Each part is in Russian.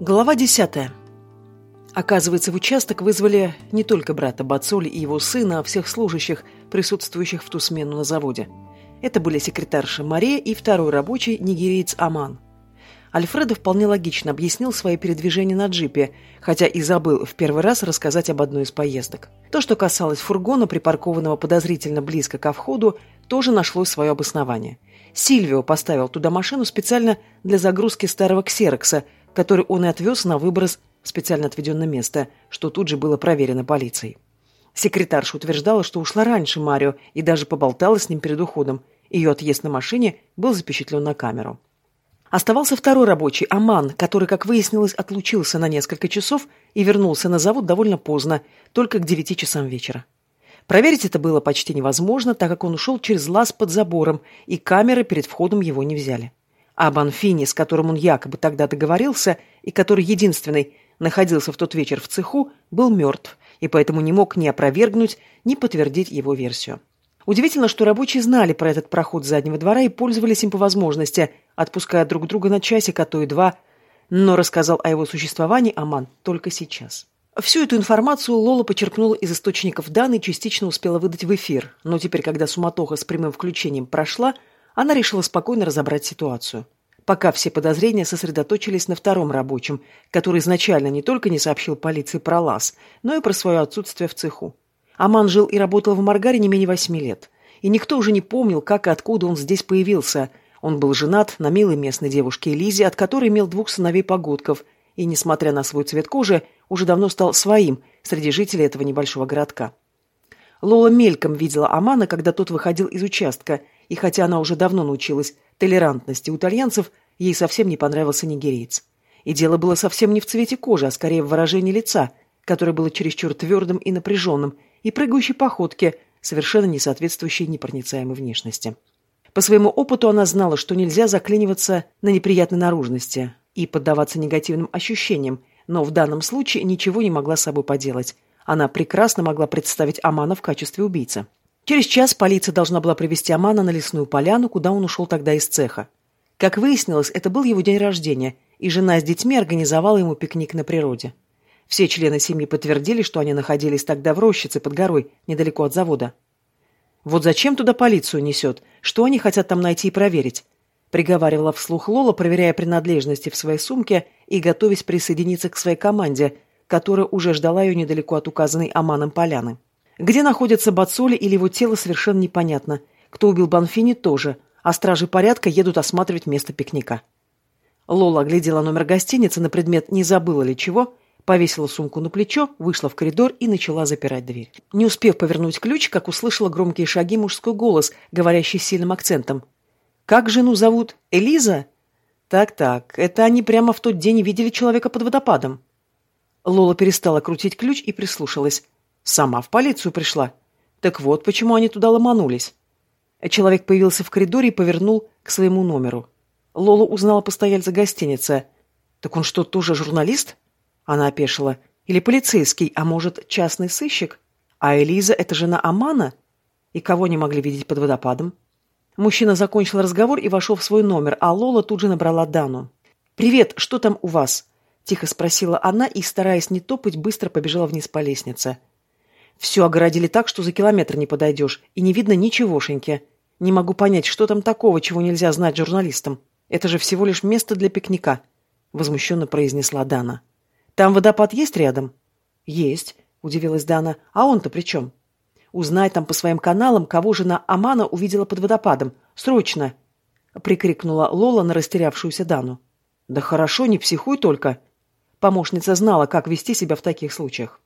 Глава 10. Оказывается, в участок вызвали не только брата Бацоли и его сына, а всех служащих, присутствующих в ту смену на заводе. Это были секретарша Мария и второй рабочий нигериец Аман. Альфредо вполне логично объяснил свои передвижения на джипе, хотя и забыл в первый раз рассказать об одной из поездок. То, что касалось фургона, припаркованного подозрительно близко ко входу, тоже нашло свое обоснование. Сильвио поставил туда машину специально для загрузки старого ксерокса – который он и отвез на выброс в специально отведенное место, что тут же было проверено полицией. Секретарша утверждала, что ушла раньше Марио и даже поболтала с ним перед уходом. Ее отъезд на машине был запечатлен на камеру. Оставался второй рабочий, Аман, который, как выяснилось, отлучился на несколько часов и вернулся на завод довольно поздно, только к девяти часам вечера. Проверить это было почти невозможно, так как он ушел через лаз под забором, и камеры перед входом его не взяли а Банфини, с которым он якобы тогда договорился и который единственный находился в тот вечер в цеху, был мертв и поэтому не мог ни опровергнуть, ни подтвердить его версию. Удивительно, что рабочие знали про этот проход заднего двора и пользовались им по возможности, отпуская друг друга на часик, а то и два, но рассказал о его существовании Аман только сейчас. Всю эту информацию Лола почерпнула из источников данных и частично успела выдать в эфир, но теперь, когда суматоха с прямым включением прошла, она решила спокойно разобрать ситуацию. Пока все подозрения сосредоточились на втором рабочем, который изначально не только не сообщил полиции про лаз, но и про свое отсутствие в цеху. Аман жил и работал в Маргаре не менее восьми лет. И никто уже не помнил, как и откуда он здесь появился. Он был женат на милой местной девушке Лизе, от которой имел двух сыновей-погодков, и, несмотря на свой цвет кожи, уже давно стал своим среди жителей этого небольшого городка. Лола мельком видела Амана, когда тот выходил из участка – и хотя она уже давно научилась толерантности у итальянцев, ей совсем не понравился нигериец. И дело было совсем не в цвете кожи, а скорее в выражении лица, которое было чересчур твердым и напряженным, и прыгающей походке, совершенно не соответствующей непроницаемой внешности. По своему опыту она знала, что нельзя заклиниваться на неприятной наружности и поддаваться негативным ощущениям, но в данном случае ничего не могла с собой поделать. Она прекрасно могла представить Амана в качестве убийцы. Через час полиция должна была привести Амана на лесную поляну, куда он ушел тогда из цеха. Как выяснилось, это был его день рождения, и жена с детьми организовала ему пикник на природе. Все члены семьи подтвердили, что они находились тогда в рощице под горой, недалеко от завода. «Вот зачем туда полицию несет? Что они хотят там найти и проверить?» приговаривала вслух Лола, проверяя принадлежности в своей сумке и готовясь присоединиться к своей команде, которая уже ждала ее недалеко от указанной Аманом поляны. Где находится Бацоли или его тело, совершенно непонятно. Кто убил Банфини, тоже. А стражи порядка едут осматривать место пикника. Лола оглядела номер гостиницы на предмет «не забыла ли чего», повесила сумку на плечо, вышла в коридор и начала запирать дверь. Не успев повернуть ключ, как услышала громкие шаги мужской голос, говорящий сильным акцентом. «Как жену зовут? Элиза?» «Так-так, это они прямо в тот день видели человека под водопадом». Лола перестала крутить ключ и прислушалась. Сама в полицию пришла. Так вот, почему они туда ломанулись. Человек появился в коридоре и повернул к своему номеру. Лола узнала постояльца гостиницы. «Так он что, тоже журналист?» Она опешила. «Или полицейский, а может, частный сыщик? А Элиза — это жена Амана? И кого не могли видеть под водопадом?» Мужчина закончил разговор и вошел в свой номер, а Лола тут же набрала Дану. «Привет, что там у вас?» — тихо спросила она и, стараясь не топать, быстро побежала вниз по лестнице. Все огородили так, что за километр не подойдешь, и не видно ничегошеньки. Не могу понять, что там такого, чего нельзя знать журналистам. Это же всего лишь место для пикника», — возмущенно произнесла Дана. «Там водопад есть рядом?» «Есть», — удивилась Дана. «А он-то при чем?» «Узнай там по своим каналам, кого жена Амана увидела под водопадом. Срочно!» — прикрикнула Лола на растерявшуюся Дану. «Да хорошо, не психуй только!» Помощница знала, как вести себя в таких случаях.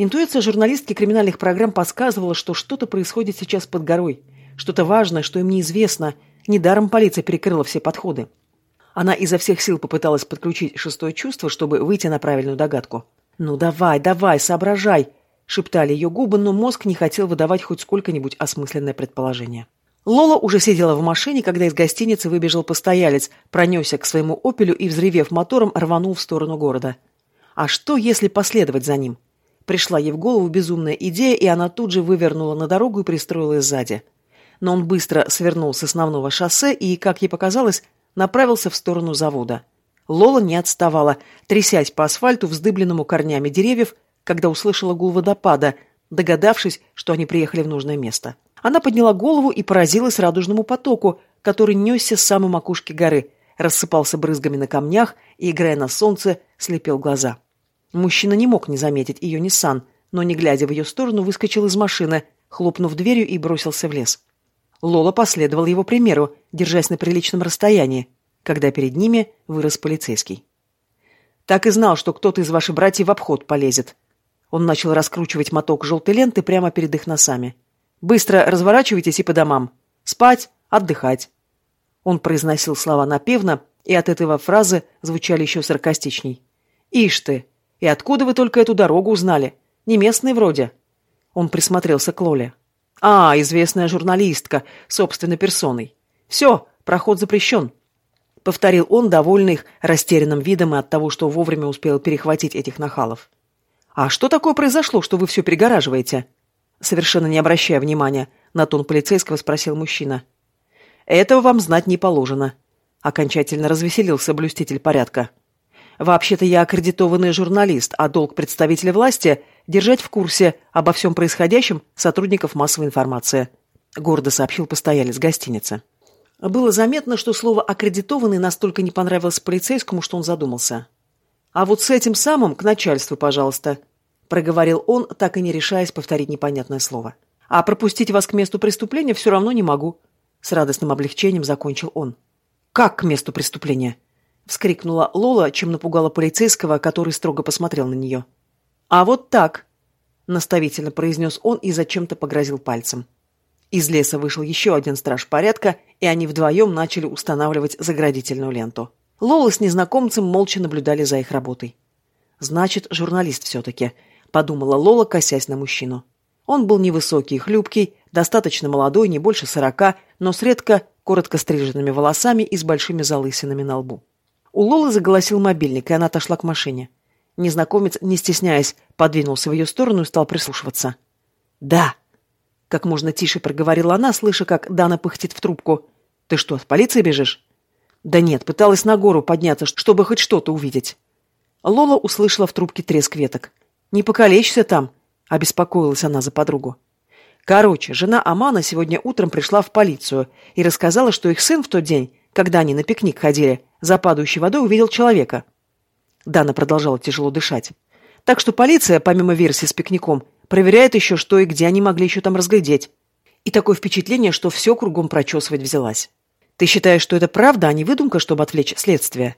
Интуиция журналистки криминальных программ подсказывала, что что-то происходит сейчас под горой. Что-то важное, что им неизвестно. Недаром полиция перекрыла все подходы. Она изо всех сил попыталась подключить шестое чувство, чтобы выйти на правильную догадку. «Ну давай, давай, соображай!» — шептали ее губы, но мозг не хотел выдавать хоть сколько-нибудь осмысленное предположение. Лола уже сидела в машине, когда из гостиницы выбежал постоялец, пронесся к своему «Опелю» и, взревев мотором, рванул в сторону города. А что, если последовать за ним? Пришла ей в голову безумная идея, и она тут же вывернула на дорогу и пристроилась сзади. Но он быстро свернул с основного шоссе и, как ей показалось, направился в сторону завода. Лола не отставала, трясясь по асфальту, вздыбленному корнями деревьев, когда услышала гул водопада, догадавшись, что они приехали в нужное место. Она подняла голову и поразилась радужному потоку, который несся с самой макушки горы, рассыпался брызгами на камнях и, играя на солнце, слепил глаза. Мужчина не мог не заметить ее Ниссан, но, не глядя в ее сторону, выскочил из машины, хлопнув дверью и бросился в лес. Лола последовала его примеру, держась на приличном расстоянии, когда перед ними вырос полицейский. «Так и знал, что кто-то из ваших братьев в обход полезет». Он начал раскручивать моток желтой ленты прямо перед их носами. «Быстро разворачивайтесь и по домам. Спать, отдыхать». Он произносил слова напевно, и от этого фразы звучали еще саркастичней. «Ишь ты! И откуда вы только эту дорогу узнали? Не местный вроде». Он присмотрелся к Лоле. «А, известная журналистка, собственной персоной. Все, проход запрещен повторил он, довольный их растерянным видом и от того, что вовремя успел перехватить этих нахалов. «А что такое произошло, что вы все перегораживаете?» Совершенно не обращая внимания, на тон полицейского спросил мужчина. «Этого вам знать не положено», — окончательно развеселился блюститель порядка. «Вообще-то я аккредитованный журналист, а долг представителя власти — держать в курсе обо всем происходящем сотрудников массовой информации», — гордо сообщил постоялец гостиницы. Было заметно, что слово «аккредитованный» настолько не понравилось полицейскому, что он задумался. «А вот с этим самым к начальству, пожалуйста», — проговорил он, так и не решаясь повторить непонятное слово. «А пропустить вас к месту преступления все равно не могу», — с радостным облегчением закончил он. «Как к месту преступления?» — вскрикнула Лола, чем напугала полицейского, который строго посмотрел на нее. «А вот так», — наставительно произнес он и зачем-то погрозил пальцем. Из леса вышел еще один страж порядка, и они вдвоем начали устанавливать заградительную ленту. Лола с незнакомцем молча наблюдали за их работой. «Значит, журналист все-таки», — подумала Лола, косясь на мужчину. Он был невысокий и хлюпкий, достаточно молодой, не больше сорока, но с редко коротко стриженными волосами и с большими залысинами на лбу. У Лолы заголосил мобильник, и она отошла к машине. Незнакомец, не стесняясь, подвинулся в ее сторону и стал прислушиваться. «Да!» Как можно тише проговорила она, слыша, как Дана пыхтит в трубку. «Ты что, от полиции бежишь?» «Да нет, пыталась на гору подняться, чтобы хоть что-то увидеть». Лола услышала в трубке треск веток. «Не покалечься там», — обеспокоилась она за подругу. Короче, жена Амана сегодня утром пришла в полицию и рассказала, что их сын в тот день, когда они на пикник ходили, за падающей водой увидел человека. Дана продолжала тяжело дышать. Так что полиция, помимо версии с пикником, Проверяет еще, что и где они могли еще там разглядеть. И такое впечатление, что все кругом прочесывать взялась. Ты считаешь, что это правда, а не выдумка, чтобы отвлечь следствие?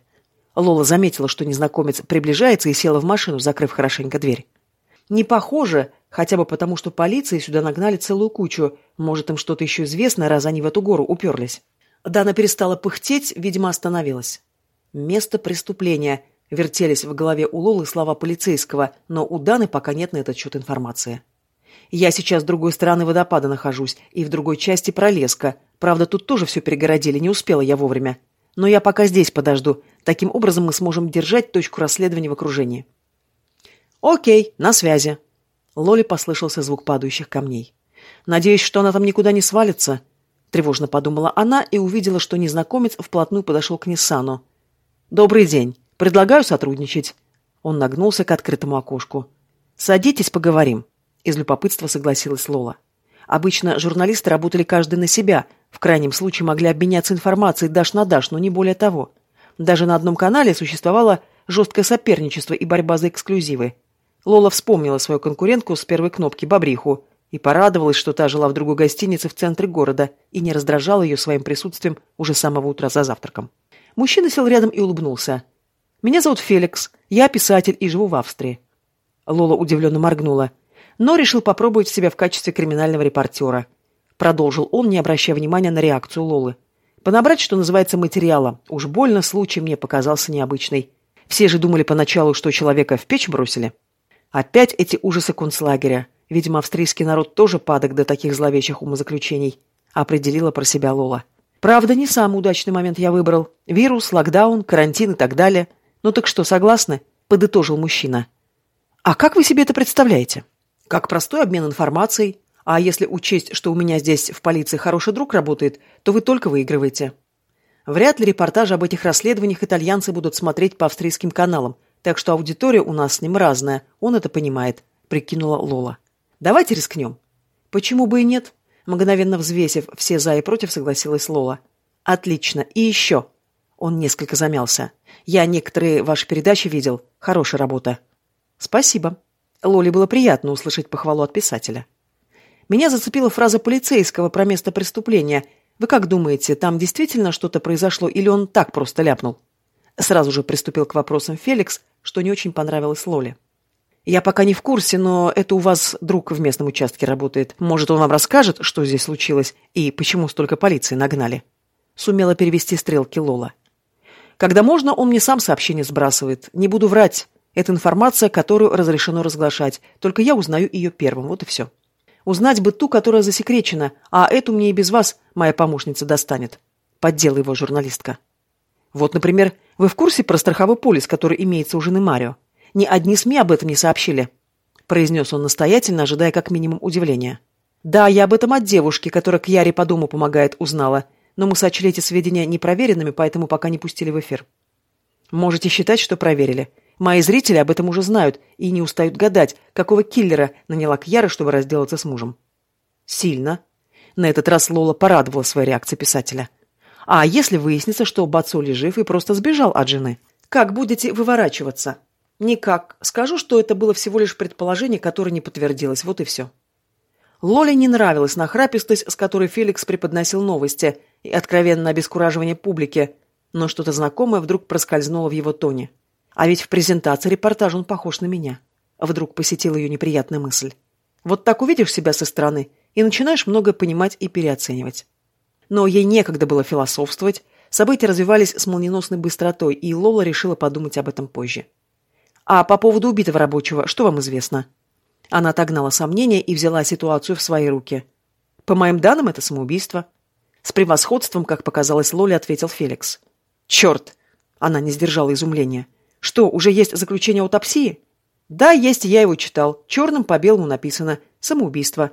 Лола заметила, что незнакомец приближается и села в машину, закрыв хорошенько дверь. Не похоже, хотя бы потому, что полиции сюда нагнали целую кучу. Может, им что-то еще известно, раз они в эту гору уперлись. Дана перестала пыхтеть, видимо, остановилась. Место преступления. Вертелись в голове у Лолы слова полицейского, но у Даны пока нет на этот счет информации. Я сейчас с другой стороны водопада нахожусь и в другой части пролеска. Правда, тут тоже все перегородили, не успела я вовремя. Но я пока здесь подожду. Таким образом мы сможем держать точку расследования в окружении. Окей, на связи. Лоле послышался звук падающих камней. Надеюсь, что она там никуда не свалится. Тревожно подумала она и увидела, что незнакомец вплотную подошел к Ниссану. «Добрый день. Предлагаю сотрудничать». Он нагнулся к открытому окошку. «Садитесь, поговорим». Из любопытства согласилась Лола. Обычно журналисты работали каждый на себя, в крайнем случае могли обменяться информацией дашь на дашь, но не более того. Даже на одном канале существовало жесткое соперничество и борьба за эксклюзивы. Лола вспомнила свою конкурентку с первой кнопки Бабриху и порадовалась, что та жила в другой гостинице в центре города и не раздражала ее своим присутствием уже с самого утра за завтраком. Мужчина сел рядом и улыбнулся. Меня зовут Феликс. Я писатель и живу в Австрии. Лола удивленно моргнула, но решил попробовать себя в качестве криминального репортера. Продолжил он, не обращая внимания на реакцию Лолы. Понабрать, что называется, материала. Уж больно случай мне показался необычный. Все же думали поначалу, что человека в печь бросили. Опять эти ужасы концлагеря. Видимо, австрийский народ тоже падок до таких зловещих умозаключений. Определила про себя Лола. Правда, не самый удачный момент я выбрал. Вирус, локдаун, карантин и так далее – «Ну так что, согласны?» – подытожил мужчина. «А как вы себе это представляете?» «Как простой обмен информацией. А если учесть, что у меня здесь в полиции хороший друг работает, то вы только выигрываете». Вряд ли репортажи об этих расследованиях итальянцы будут смотреть по австрийским каналам, так что аудитория у нас с ним разная, он это понимает», — прикинула Лола. «Давайте рискнем». «Почему бы и нет?» Мгновенно взвесив все за и против, согласилась Лола. «Отлично. И еще». Он несколько замялся. «Я некоторые ваши передачи видел. Хорошая работа». «Спасибо». Лоле было приятно услышать похвалу от писателя. Меня зацепила фраза полицейского про место преступления. Вы как думаете, там действительно что-то произошло или он так просто ляпнул? Сразу же приступил к вопросам Феликс, что не очень понравилось Лоле. Я пока не в курсе, но это у вас друг в местном участке работает. Может, он вам расскажет, что здесь случилось и почему столько полиции нагнали?» Сумела перевести стрелки Лола. «Когда можно, он мне сам сообщение сбрасывает. Не буду врать. Это информация, которую разрешено разглашать. Только я узнаю ее первым. Вот и все. Узнать бы ту, которая засекречена, а эту мне и без вас моя помощница достанет». Поддела его журналистка. «Вот, например, вы в курсе про страховой полис, который имеется у жены Марио?» Ни одни СМИ об этом не сообщили», — произнес он настоятельно, ожидая как минимум удивления. «Да, я об этом от девушки, которая к Яре по дому помогает, узнала, но мы сочли эти сведения непроверенными, поэтому пока не пустили в эфир». «Можете считать, что проверили. Мои зрители об этом уже знают и не устают гадать, какого киллера наняла Кьяра, чтобы разделаться с мужем». «Сильно». На этот раз Лола порадовала своей реакцией писателя. «А если выяснится, что Бацоли жив и просто сбежал от жены? Как будете выворачиваться?» «Никак. Скажу, что это было всего лишь предположение, которое не подтвердилось. Вот и все». Лоле не нравилась нахрапистость, с которой Феликс преподносил новости, и откровенное обескураживание публики, но что-то знакомое вдруг проскользнуло в его тоне. А ведь в презентации репортажа он похож на меня. Вдруг посетила ее неприятная мысль. Вот так увидишь себя со стороны и начинаешь многое понимать и переоценивать. Но ей некогда было философствовать, события развивались с молниеносной быстротой, и Лола решила подумать об этом позже. А по поводу убитого рабочего, что вам известно? Она отогнала сомнения и взяла ситуацию в свои руки. По моим данным, это самоубийство. С превосходством, как показалось Лоле, ответил Феликс. Черт! Она не сдержала изумления. Что, уже есть заключение аутопсии? Да, есть, я его читал. Черным по белому написано. Самоубийство.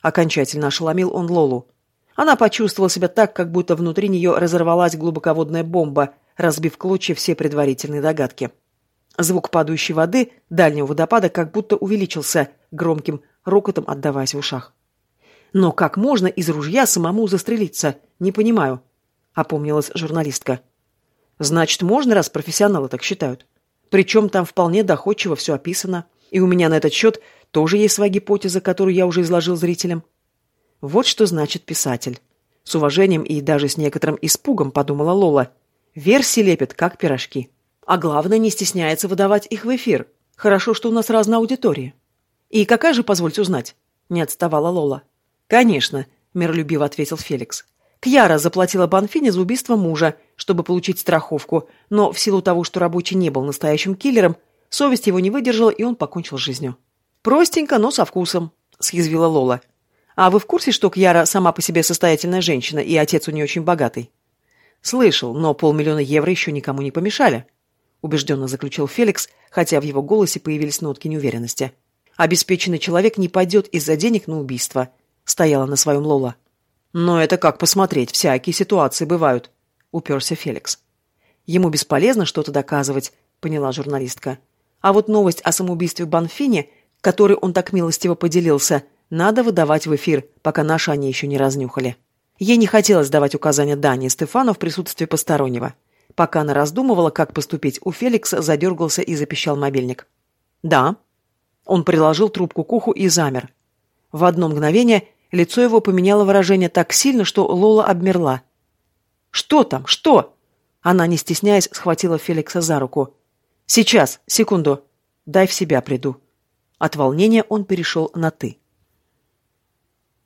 Окончательно ошеломил он Лолу. Она почувствовала себя так, как будто внутри нее разорвалась глубоководная бомба, разбив клочья все предварительные догадки. Звук падающей воды дальнего водопада как будто увеличился, громким рокотом отдаваясь в ушах. «Но как можно из ружья самому застрелиться? Не понимаю», — опомнилась журналистка. «Значит, можно, раз профессионалы так считают. Причем там вполне доходчиво все описано, и у меня на этот счет тоже есть своя гипотеза, которую я уже изложил зрителям». Вот что значит писатель. С уважением и даже с некоторым испугом подумала Лола. Версии лепят, как пирожки. А главное, не стесняется выдавать их в эфир. Хорошо, что у нас разная аудитория. И какая же, позвольте узнать? Не отставала Лола. Конечно, миролюбиво ответил Феликс. Кьяра заплатила Банфине за убийство мужа, чтобы получить страховку, но в силу того, что рабочий не был настоящим киллером, совесть его не выдержала, и он покончил жизнью. «Простенько, но со вкусом», — съязвила Лола. «А вы в курсе, что Кьяра сама по себе состоятельная женщина, и отец у нее очень богатый?» «Слышал, но полмиллиона евро еще никому не помешали», убежденно заключил Феликс, хотя в его голосе появились нотки неуверенности. Обеспеченный человек не пойдет из-за денег на убийство, стояла на своем Лола. Но это как посмотреть, всякие ситуации бывают, уперся Феликс. Ему бесполезно что-то доказывать, поняла журналистка. А вот новость о самоубийстве Банфине, которой он так милостиво поделился, надо выдавать в эфир, пока наши они еще не разнюхали. Ей не хотелось давать указания Дане и Стефану в присутствии постороннего. Пока она раздумывала, как поступить, у Феликса задергался и запищал мобильник. «Да». Он приложил трубку к уху и замер. В одно мгновение лицо его поменяло выражение так сильно, что Лола обмерла. «Что там? Что?» Она, не стесняясь, схватила Феликса за руку. «Сейчас, секунду. Дай в себя приду». От волнения он перешел на «ты».